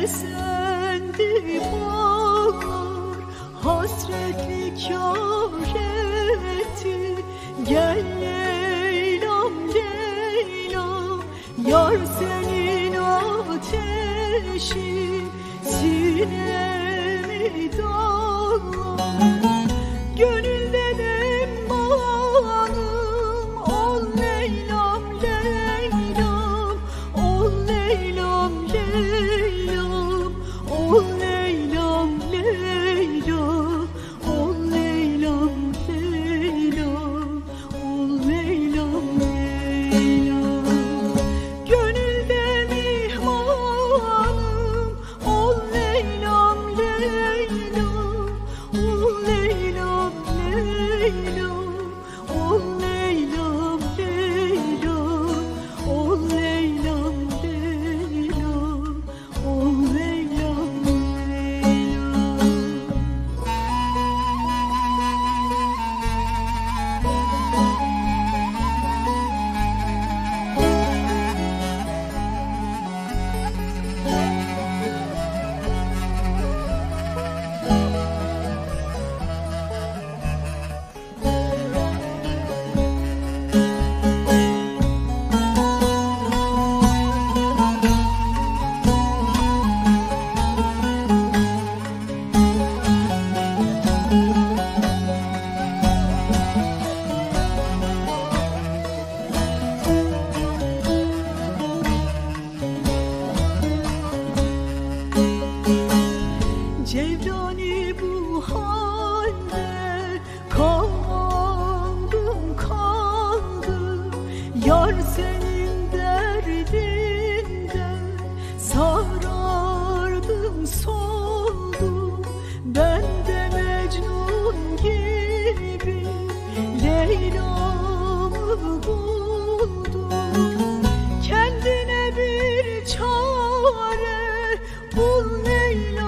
seslendi bakar hasretli kâr etti gel Leyla'm Leyla yar senin ateşin. Sevdani bu halde kaldım kaldım. Yar senin derdinde sarardım soldum. Ben de Mecnun gibi Leyla'mı buldum. Kendine bir çare bul Leyla.